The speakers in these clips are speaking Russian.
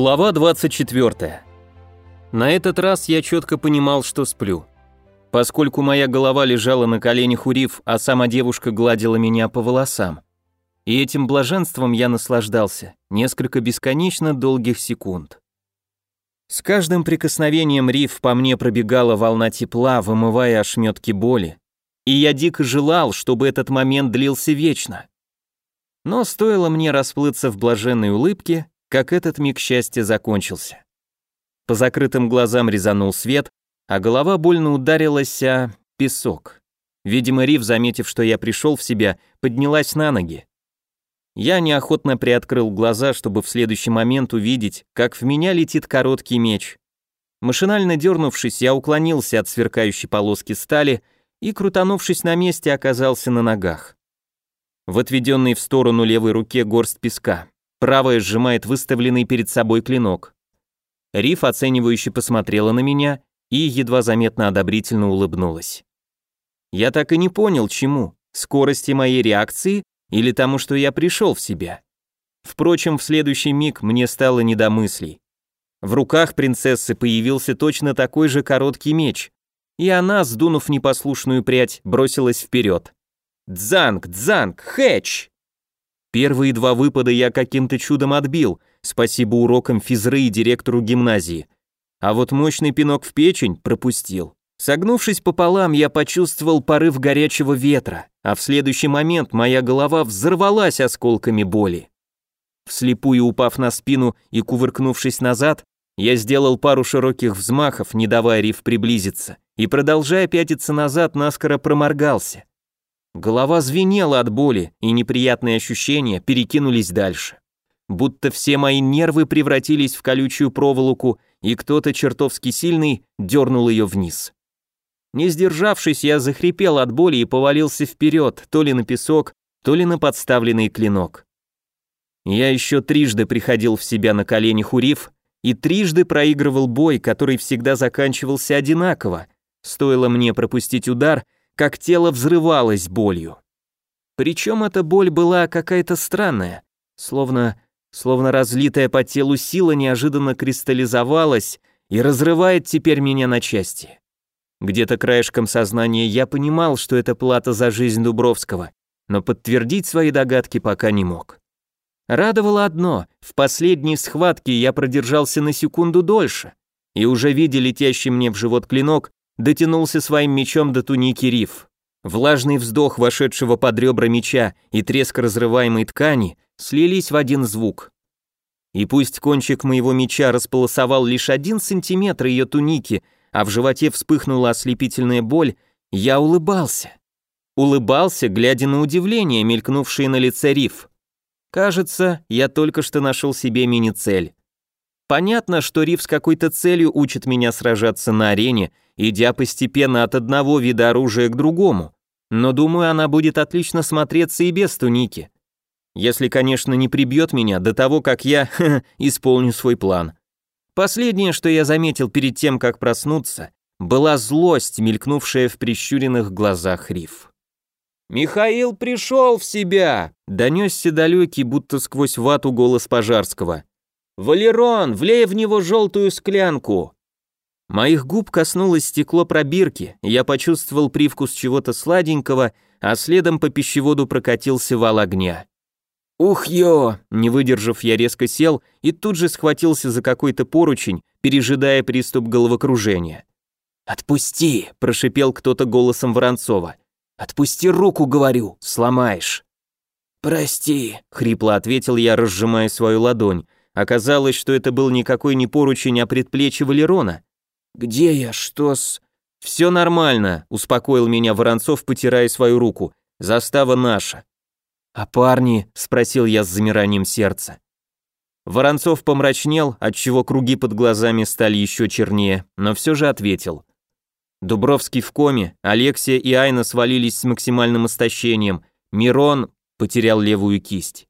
Глава 24. На этот раз я четко понимал, что сплю. Поскольку моя голова лежала на коленях у Риф, а сама девушка гладила меня по волосам. И этим блаженством я наслаждался несколько бесконечно долгих секунд. С каждым прикосновением Риф по мне пробегала волна тепла, вымывая ошметки боли. И я дико желал, чтобы этот момент длился вечно. Но стоило мне расплыться в блаженной улыбке, как этот миг счастья закончился. По закрытым глазам резанул свет, а голова больно ударилась о песок. Видимо, Рив, заметив, что я пришел в себя, поднялась на ноги. Я неохотно приоткрыл глаза, чтобы в следующий момент увидеть, как в меня летит короткий меч. Машинально дернувшись, я уклонился от сверкающей полоски стали и, крутанувшись на месте, оказался на ногах. В отведенной в сторону левой руке горсть песка. Правая сжимает выставленный перед собой клинок. Риф оценивающе посмотрела на меня и едва заметно одобрительно улыбнулась. Я так и не понял, чему, скорости моей реакции или тому, что я пришел в себя. Впрочем, в следующий миг мне стало не до мыслей. В руках принцессы появился точно такой же короткий меч, и она, сдунув непослушную прядь, бросилась вперед. «Дзанг! Дзанг! Хэч!» Первые два выпада я каким-то чудом отбил, спасибо урокам физры и директору гимназии. А вот мощный пинок в печень пропустил. Согнувшись пополам, я почувствовал порыв горячего ветра, а в следующий момент моя голова взорвалась осколками боли. Вслепую упав на спину и кувыркнувшись назад, я сделал пару широких взмахов, не давая риф приблизиться, и, продолжая пятиться назад, наскоро проморгался. Голова звенела от боли, и неприятные ощущения перекинулись дальше. Будто все мои нервы превратились в колючую проволоку, и кто-то чертовски сильный дернул ее вниз. Не сдержавшись, я захрипел от боли и повалился вперед, то ли на песок, то ли на подставленный клинок. Я еще трижды приходил в себя на коленях у риф и трижды проигрывал бой, который всегда заканчивался одинаково. Стоило мне пропустить удар — как тело взрывалось болью. Причем эта боль была какая-то странная, словно, словно разлитая по телу сила неожиданно кристаллизовалась и разрывает теперь меня на части. Где-то краешком сознания я понимал, что это плата за жизнь Дубровского, но подтвердить свои догадки пока не мог. Радовало одно, в последней схватке я продержался на секунду дольше, и уже видя летящий мне в живот клинок, дотянулся своим мечом до туники риф. Влажный вздох вошедшего под ребра меча и треск разрываемой ткани слились в один звук. И пусть кончик моего меча располосовал лишь один сантиметр ее туники, а в животе вспыхнула ослепительная боль, я улыбался. Улыбался, глядя на удивление, мелькнувшее на лице риф. Кажется, я только что нашел себе мини-цель. Понятно, что Рив с какой-то целью учит меня сражаться на арене, идя постепенно от одного вида оружия к другому, но думаю, она будет отлично смотреться и без туники. Если, конечно, не прибьет меня до того, как я исполню свой план. Последнее, что я заметил перед тем, как проснуться, была злость, мелькнувшая в прищуренных глазах Риф. «Михаил пришел в себя!» — донесся далекий, будто сквозь вату голос Пожарского. «Валерон, влей в него желтую склянку!» Моих губ коснулось стекло пробирки, я почувствовал привкус чего-то сладенького, а следом по пищеводу прокатился вал огня. «Ух ё!» Не выдержав, я резко сел и тут же схватился за какой-то поручень, пережидая приступ головокружения. «Отпусти!» – прошипел кто-то голосом Воронцова. «Отпусти руку, говорю, сломаешь!» «Прости!» – хрипло ответил я, разжимая свою ладонь, Оказалось, что это был никакой не поручень, а предплечье Валерона. «Где я? Что с...» «Все нормально», — успокоил меня Воронцов, потирая свою руку. «Застава наша». «А парни?» — спросил я с замиранием сердца. Воронцов помрачнел, отчего круги под глазами стали еще чернее, но все же ответил. Дубровский в коме, Алексия и Айна свалились с максимальным истощением, Мирон потерял левую кисть.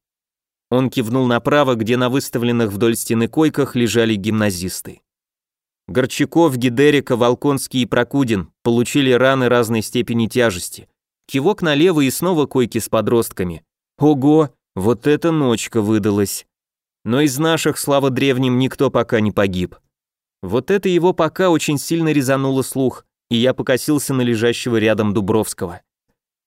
Он кивнул направо, где на выставленных вдоль стены койках лежали гимназисты. Горчаков, Гидерика, Волконский и Прокудин получили раны разной степени тяжести. Кивок налево и снова койки с подростками. Ого, вот эта ночка выдалась. Но из наших, слава древним, никто пока не погиб. Вот это его пока очень сильно резануло слух, и я покосился на лежащего рядом Дубровского.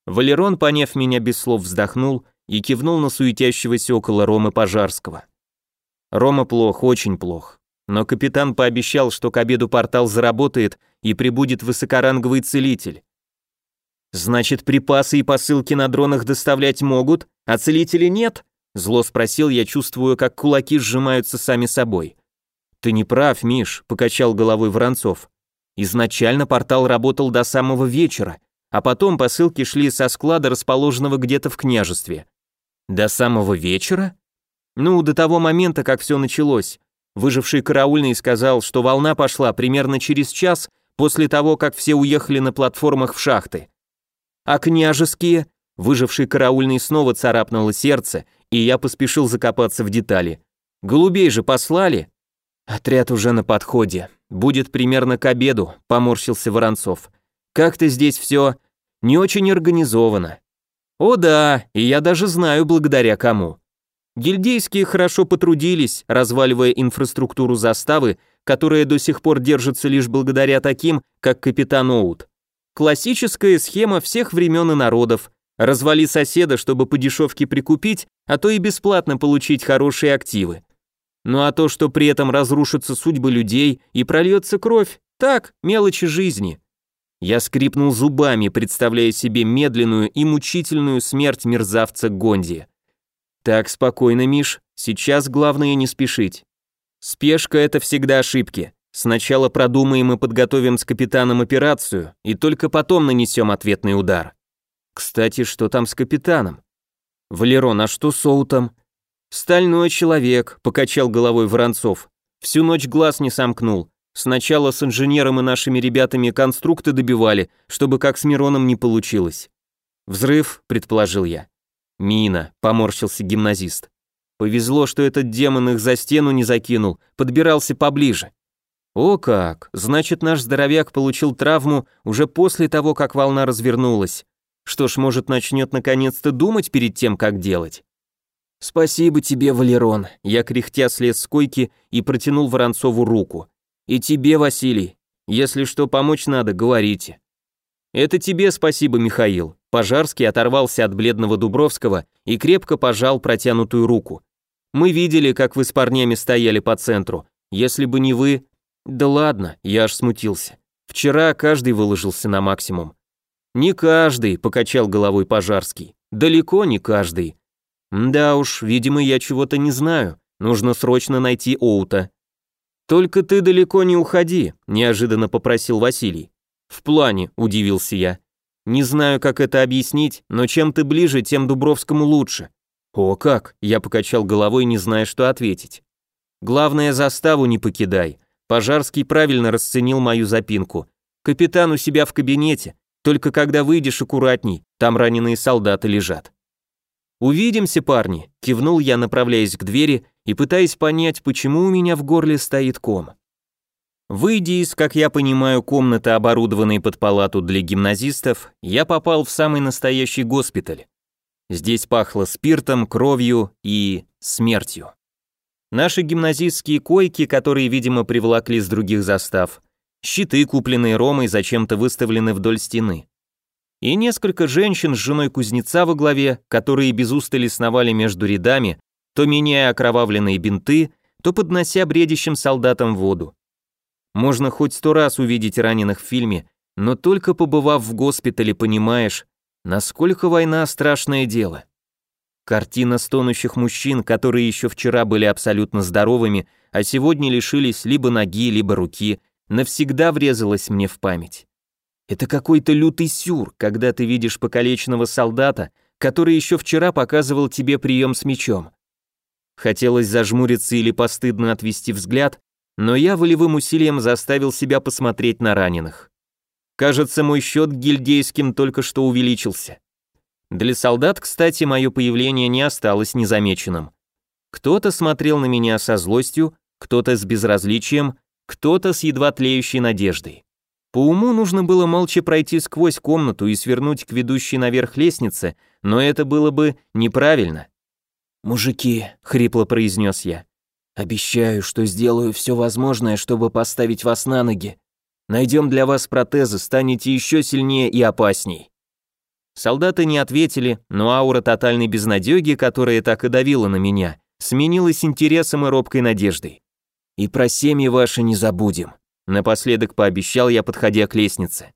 Валерон, поняв меня без слов, вздохнул и кивнул на суетящегося около Ромы Пожарского. Рома плох, очень плох. Но капитан пообещал, что к обеду портал заработает и прибудет высокоранговый целитель. Значит, припасы и посылки на дронах доставлять могут, а целителей нет? Зло спросил я, чувствую, как кулаки сжимаются сами собой. Ты не прав, Миш, покачал головой Воронцов. Изначально портал работал до самого вечера, а потом посылки шли со склада, расположенного где-то в княжестве. До самого вечера? Ну, до того момента, как все началось. Выживший караульный сказал, что волна пошла примерно через час после того, как все уехали на платформах в шахты. А княжеские? Выживший караульный снова царапнуло сердце, и я поспешил закопаться в детали. Голубей же послали? Отряд уже на подходе. Будет примерно к обеду, поморщился Воронцов. Как-то здесь все не очень организовано. О да, и я даже знаю благодаря кому. Гильдейские хорошо потрудились, разваливая инфраструктуру заставы, которая до сих пор держится лишь благодаря таким, как капитан Оут. Классическая схема всех времен и народов. Развали соседа, чтобы по дешевке прикупить, а то и бесплатно получить хорошие активы. Ну а то, что при этом разрушатся судьбы людей и прольется кровь, так, мелочи жизни. Я скрипнул зубами, представляя себе медленную и мучительную смерть мерзавца Гонди. Так, спокойно, Миш, сейчас главное не спешить. Спешка — это всегда ошибки. Сначала продумаем и подготовим с капитаном операцию, и только потом нанесем ответный удар. Кстати, что там с капитаном? Валерон, а что с Оутом? «Стальной человек», — покачал головой Воронцов. «Всю ночь глаз не сомкнул. Сначала с инженером и нашими ребятами конструкты добивали, чтобы как с Мироном не получилось». «Взрыв», — предположил я. «Мина», — поморщился гимназист. «Повезло, что этот демон их за стену не закинул, подбирался поближе». «О как! Значит, наш здоровяк получил травму уже после того, как волна развернулась. Что ж, может, начнет наконец-то думать перед тем, как делать?» «Спасибо тебе, Валерон», я кряхтя слез с койки и протянул Воронцову руку. «И тебе, Василий. Если что помочь надо, говорите». «Это тебе спасибо, Михаил». Пожарский оторвался от бледного Дубровского и крепко пожал протянутую руку. «Мы видели, как вы с парнями стояли по центру. Если бы не вы...» «Да ладно», я аж смутился. «Вчера каждый выложился на максимум». «Не каждый», — покачал головой Пожарский. «Далеко не каждый. Да уж, видимо, я чего-то не знаю. Нужно срочно найти Оута. Только ты далеко не уходи, неожиданно попросил Василий. В плане, удивился я. Не знаю, как это объяснить, но чем ты ближе, тем Дубровскому лучше. О, как? Я покачал головой, не зная, что ответить. Главное, заставу не покидай. Пожарский правильно расценил мою запинку. Капитан у себя в кабинете, только когда выйдешь аккуратней, там раненые солдаты лежат. «Увидимся, парни», — кивнул я, направляясь к двери и пытаясь понять, почему у меня в горле стоит ком. Выйдя из, как я понимаю, комнаты, оборудованной под палату для гимназистов, я попал в самый настоящий госпиталь. Здесь пахло спиртом, кровью и смертью. Наши гимназистские койки, которые, видимо, приволокли с других застав, щиты, купленные Ромой, зачем-то выставлены вдоль стены и несколько женщин с женой кузнеца во главе, которые без устали сновали между рядами, то меняя окровавленные бинты, то поднося бредящим солдатам воду. Можно хоть сто раз увидеть раненых в фильме, но только побывав в госпитале, понимаешь, насколько война страшное дело. Картина стонущих мужчин, которые еще вчера были абсолютно здоровыми, а сегодня лишились либо ноги, либо руки, навсегда врезалась мне в память. Это какой-то лютый сюр, когда ты видишь покалеченного солдата, который еще вчера показывал тебе прием с мечом. Хотелось зажмуриться или постыдно отвести взгляд, но я волевым усилием заставил себя посмотреть на раненых. Кажется, мой счет гильдейским только что увеличился. Для солдат, кстати, мое появление не осталось незамеченным. Кто-то смотрел на меня со злостью, кто-то с безразличием, кто-то с едва тлеющей надеждой. По уму нужно было молча пройти сквозь комнату и свернуть к ведущей наверх лестнице, но это было бы неправильно. «Мужики», — хрипло произнес я, — «обещаю, что сделаю все возможное, чтобы поставить вас на ноги. Найдем для вас протезы, станете еще сильнее и опасней». Солдаты не ответили, но аура тотальной безнадеги, которая так и давила на меня, сменилась интересом и робкой надеждой. «И про семьи ваши не забудем», — напоследок пообещал я, подходя к лестнице.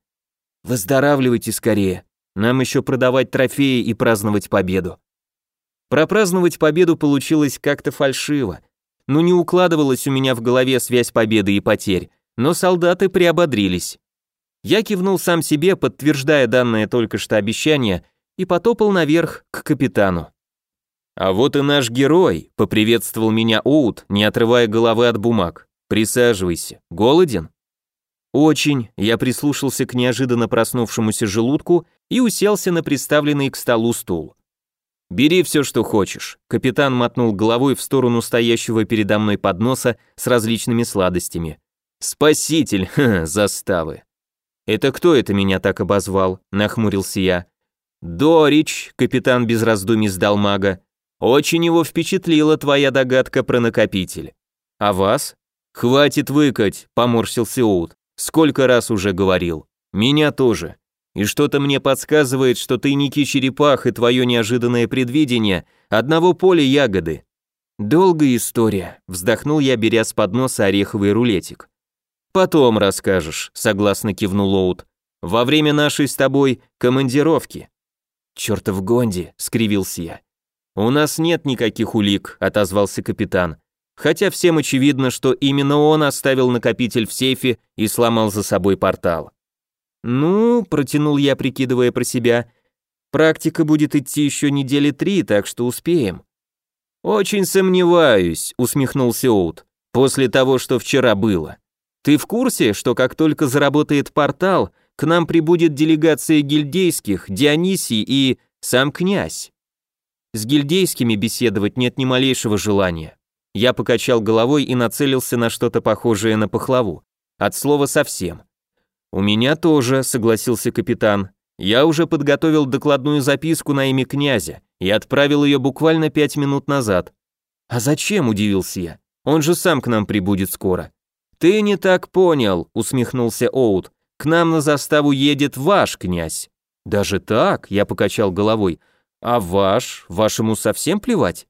«Выздоравливайте скорее, нам еще продавать трофеи и праздновать победу». Пропраздновать победу получилось как-то фальшиво. Ну не укладывалась у меня в голове связь победы и потерь, но солдаты приободрились. Я кивнул сам себе, подтверждая данное только что обещание, и потопал наверх к капитану. «А вот и наш герой», — поприветствовал меня Оут, не отрывая головы от бумаг. «Присаживайся. Голоден?» «Очень», — я прислушался к неожиданно проснувшемуся желудку и уселся на приставленный к столу стул. «Бери все, что хочешь», — капитан мотнул головой в сторону стоящего передо мной подноса с различными сладостями. «Спаситель, ха, заставы». «Это кто это меня так обозвал?» – нахмурился я. «Дорич», – капитан без раздумий сдал мага. «Очень его впечатлила твоя догадка про накопитель». «А вас?» «Хватит выкать», – поморщился Оут. «Сколько раз уже говорил. Меня тоже. И что-то мне подсказывает, что ты Ники Черепах и твое неожиданное предвидение одного поля ягоды». «Долгая история», – вздохнул я, беря с подноса ореховый рулетик. «Потом расскажешь», — согласно кивнул Лоуд. «Во время нашей с тобой командировки». «Чёртов Гонди», — скривился я. «У нас нет никаких улик», — отозвался капитан. «Хотя всем очевидно, что именно он оставил накопитель в сейфе и сломал за собой портал». «Ну», — протянул я, прикидывая про себя, «практика будет идти еще недели три, так что успеем». «Очень сомневаюсь», — усмехнулся Оут, «после того, что вчера было». Ты в курсе, что как только заработает портал, к нам прибудет делегация гильдейских, Дионисий и сам князь? С гильдейскими беседовать нет ни малейшего желания. Я покачал головой и нацелился на что-то похожее на пахлаву. От слова совсем. У меня тоже, согласился капитан. Я уже подготовил докладную записку на имя князя и отправил ее буквально пять минут назад. А зачем, удивился я. Он же сам к нам прибудет скоро. «Ты не так понял», — усмехнулся Оут. «К нам на заставу едет ваш князь». «Даже так?» — я покачал головой. «А ваш? Вашему совсем плевать?»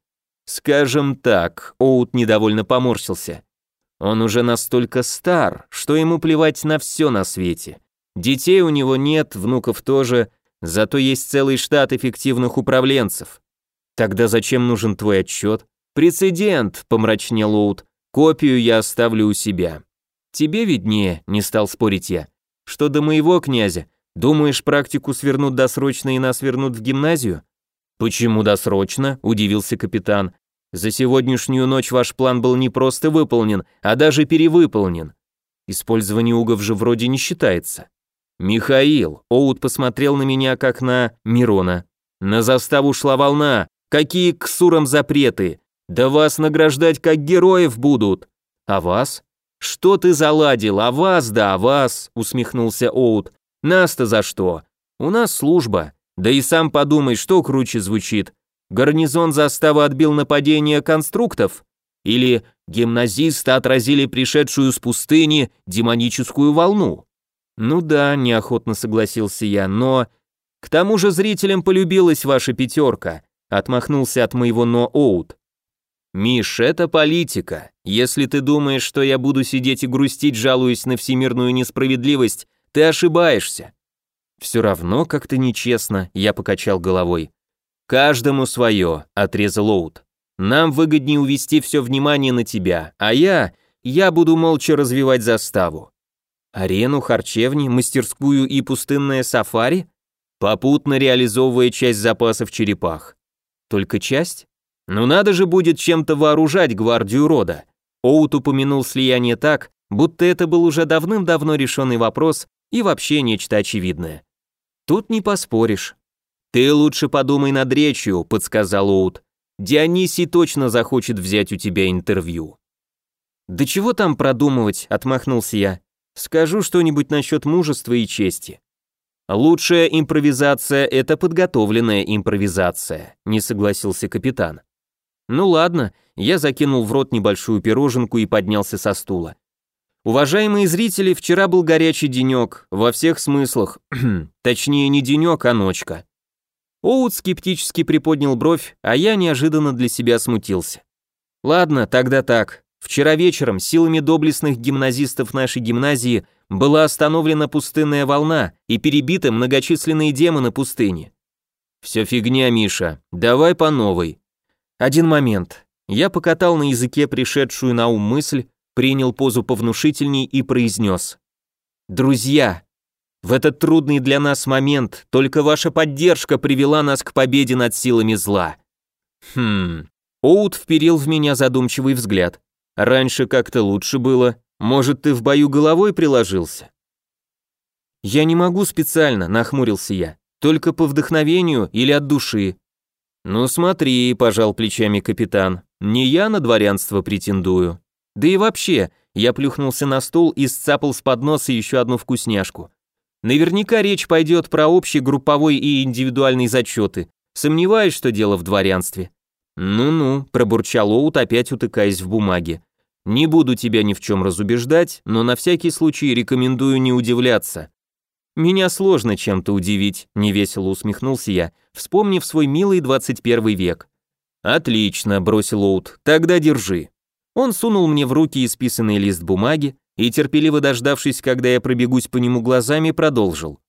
«Скажем так», — Оут недовольно поморщился. «Он уже настолько стар, что ему плевать на все на свете. Детей у него нет, внуков тоже, зато есть целый штат эффективных управленцев. Тогда зачем нужен твой отчет?» «Прецедент», — помрачнел Оут. Копию я оставлю у себя. Тебе виднее, не стал спорить я. Что до моего князя, думаешь, практику свернут досрочно и нас вернут в гимназию? Почему досрочно? удивился капитан. За сегодняшнюю ночь ваш план был не просто выполнен, а даже перевыполнен. Использование угов же вроде не считается. Михаил, Оут посмотрел на меня как на Мирона. На заставу шла волна. Какие к сурам запреты? Да вас награждать как героев будут. А вас? Что ты заладил? А вас, да, а вас, усмехнулся Оут. Нас-то за что? У нас служба. Да и сам подумай, что круче звучит. Гарнизон заставы отбил нападение конструктов? Или гимназисты отразили пришедшую с пустыни демоническую волну? Ну да, неохотно согласился я, но... К тому же зрителям полюбилась ваша пятерка, отмахнулся от моего «но» Оут. «Миш, это политика. Если ты думаешь, что я буду сидеть и грустить, жалуясь на всемирную несправедливость, ты ошибаешься». «Все равно как-то нечестно», — я покачал головой. «Каждому свое», — отрезал Оут. «Нам выгоднее увести все внимание на тебя, а я... я буду молча развивать заставу». «Арену, харчевни, мастерскую и пустынное сафари?» попутно реализовывая часть запасов черепах. Только часть? Ну надо же будет чем-то вооружать гвардию рода. Оут упомянул слияние так, будто это был уже давным-давно решенный вопрос и вообще нечто очевидное. Тут не поспоришь. «Ты лучше подумай над речью», — подсказал Оут. «Дионисий точно захочет взять у тебя интервью». «Да чего там продумывать?» — отмахнулся я. «Скажу что-нибудь насчет мужества и чести». «Лучшая импровизация — это подготовленная импровизация», — не согласился капитан. Ну ладно, я закинул в рот небольшую пироженку и поднялся со стула. Уважаемые зрители, вчера был горячий денек, во всех смыслах. Точнее, не денек, а ночка. Оут скептически приподнял бровь, а я неожиданно для себя смутился. Ладно, тогда так. Вчера вечером силами доблестных гимназистов нашей гимназии была остановлена пустынная волна и перебиты многочисленные демоны пустыни. Все фигня, Миша, давай по новой. Один момент. Я покатал на языке пришедшую на ум мысль, принял позу повнушительней и произнес. «Друзья, в этот трудный для нас момент только ваша поддержка привела нас к победе над силами зла». Хм. Оут вперил в меня задумчивый взгляд. Раньше как-то лучше было. Может, ты в бою головой приложился? Я не могу специально, нахмурился я. Только по вдохновению или от души. Ну смотри, пожал плечами капитан. Не я на дворянство претендую. Да и вообще, я плюхнулся на стул и сцапал с подноса еще одну вкусняшку. Наверняка речь пойдет про общий групповой и индивидуальный зачеты. Сомневаюсь, что дело в дворянстве. Ну-ну, пробурчал Оут, опять утыкаясь в бумаге. Не буду тебя ни в чем разубеждать, но на всякий случай рекомендую не удивляться. Меня сложно чем-то удивить, невесело усмехнулся я, вспомнив свой милый 21 век. Отлично, бросил Оут. Тогда держи. Он сунул мне в руки исписанный лист бумаги и, терпеливо дождавшись, когда я пробегусь по нему глазами, продолжил.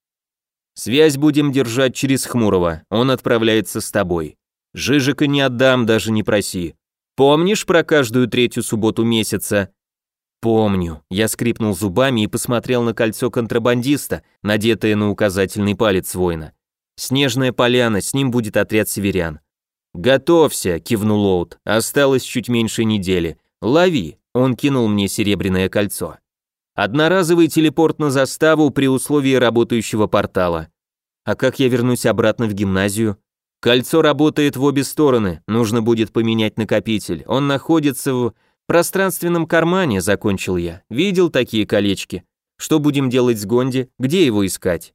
«Связь будем держать через Хмурого, он отправляется с тобой. Жижика не отдам, даже не проси. Помнишь про каждую третью субботу месяца?» «Помню». Я скрипнул зубами и посмотрел на кольцо контрабандиста, надетое на указательный палец воина. «Снежная поляна, с ним будет отряд северян». «Готовься», — кивнул Оут. «Осталось чуть меньше недели. Лови, он кинул мне серебряное кольцо. Одноразовый телепорт на заставу при условии работающего портала. А как я вернусь обратно в гимназию? Кольцо работает в обе стороны, нужно будет поменять накопитель. Он находится в пространственном кармане, закончил я. Видел такие колечки? Что будем делать с Гонди? Где его искать?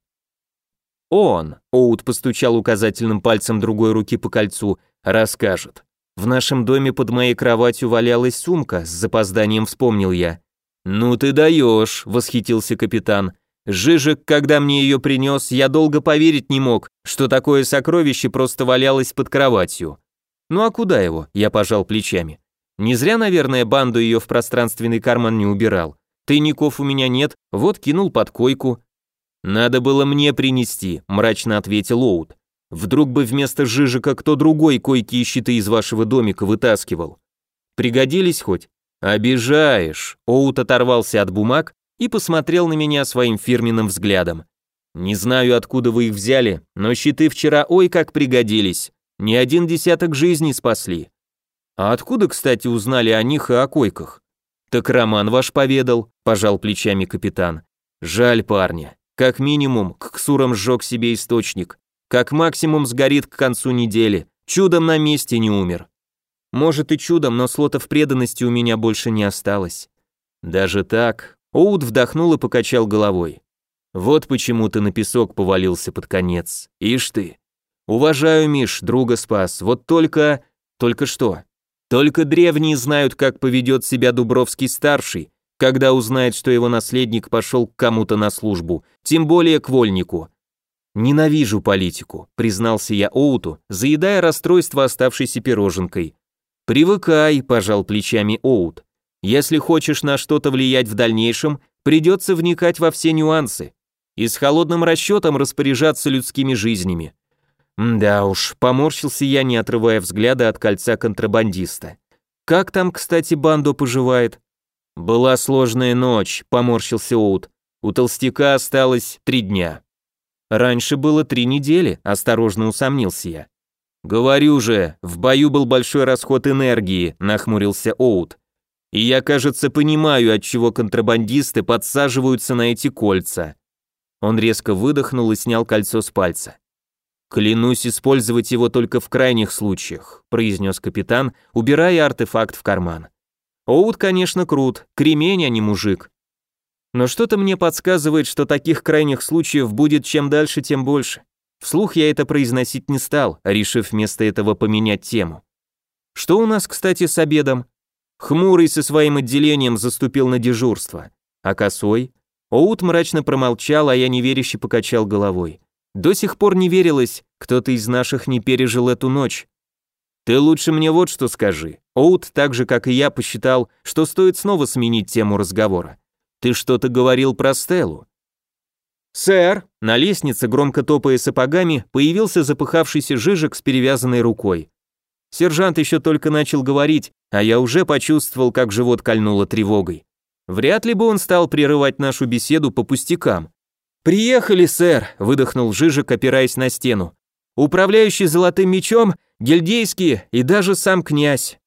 Он, Оут постучал указательным пальцем другой руки по кольцу, расскажет. В нашем доме под моей кроватью валялась сумка, с запозданием вспомнил я. «Ну ты даешь», — восхитился капитан. «Жижик, когда мне ее принес, я долго поверить не мог, что такое сокровище просто валялось под кроватью». «Ну а куда его?» — я пожал плечами. «Не зря, наверное, банду ее в пространственный карман не убирал. Тайников у меня нет, вот кинул под койку». «Надо было мне принести», — мрачно ответил Оут. Вдруг бы вместо Жижика кто другой койки и щиты из вашего домика вытаскивал. Пригодились хоть? Обижаешь. Оут оторвался от бумаг и посмотрел на меня своим фирменным взглядом. Не знаю, откуда вы их взяли, но щиты вчера ой как пригодились. Ни один десяток жизней спасли. А откуда, кстати, узнали о них и о койках? Так Роман ваш поведал, пожал плечами капитан. Жаль парня. Как минимум, к ксурам сжег себе источник. Как максимум сгорит к концу недели. Чудом на месте не умер. Может и чудом, но слотов преданности у меня больше не осталось. Даже так, Оуд вдохнул и покачал головой. Вот почему ты на песок повалился под конец. Ишь ты. Уважаю, Миш, друга спас. Вот только... Только что? Только древние знают, как поведет себя Дубровский-старший, когда узнает, что его наследник пошел к кому-то на службу, тем более к вольнику. «Ненавижу политику», — признался я Оуту, заедая расстройство оставшейся пироженкой. «Привыкай», — пожал плечами Оут. «Если хочешь на что-то влиять в дальнейшем, придется вникать во все нюансы и с холодным расчетом распоряжаться людскими жизнями». Да уж, поморщился я, не отрывая взгляда от кольца контрабандиста. «Как там, кстати, бандо поживает?» «Была сложная ночь», — поморщился Оут. «У толстяка осталось три дня». Раньше было три недели, осторожно усомнился я. Говорю же, в бою был большой расход энергии, нахмурился Оут. И я, кажется, понимаю, от чего контрабандисты подсаживаются на эти кольца. Он резко выдохнул и снял кольцо с пальца. «Клянусь использовать его только в крайних случаях», произнес капитан, убирая артефакт в карман. Оут, конечно, крут, кремень, а не мужик. Но что-то мне подсказывает, что таких крайних случаев будет чем дальше, тем больше. Вслух я это произносить не стал, решив вместо этого поменять тему. Что у нас, кстати, с обедом? Хмурый со своим отделением заступил на дежурство. А косой? Оут мрачно промолчал, а я неверяще покачал головой. До сих пор не верилось, кто-то из наших не пережил эту ночь. Ты лучше мне вот что скажи. Оут, так же как и я, посчитал, что стоит снова сменить тему разговора. Ты что-то говорил про Стеллу. «Сэр!» На лестнице, громко топая сапогами, появился запыхавшийся Жижик с перевязанной рукой. Сержант еще только начал говорить, а я уже почувствовал, как живот кольнуло тревогой. Вряд ли бы он стал прерывать нашу беседу по пустякам. «Приехали, сэр!» – выдохнул Жижик, опираясь на стену. «Управляющий золотым мечом, гильдейские и даже сам князь».